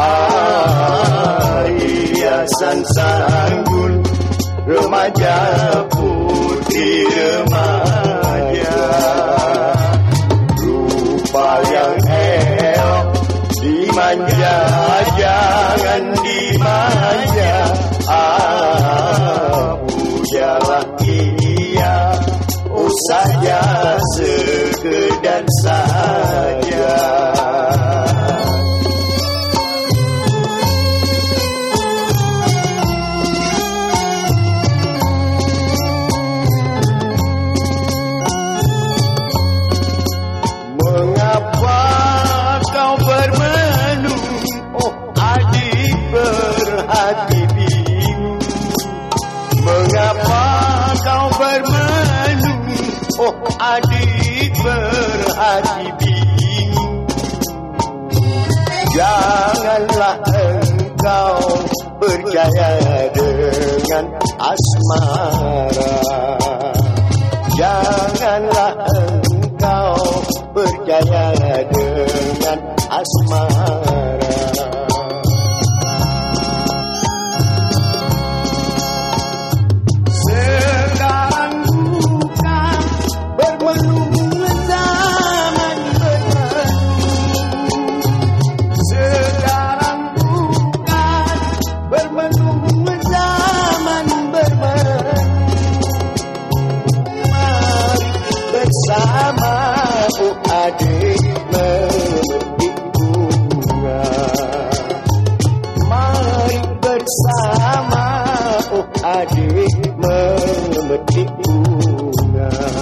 ah, Hiasan sanggul Remaja putih remaja. Rupa yang elok Dimanja jangan dimanja jalan ia Oh saja sekedar saja Adik berhati bingung. Janganlah engkau percaya dengan asmara bersama Oh adik memetik bunga Mari bersama Oh adik memetik bunga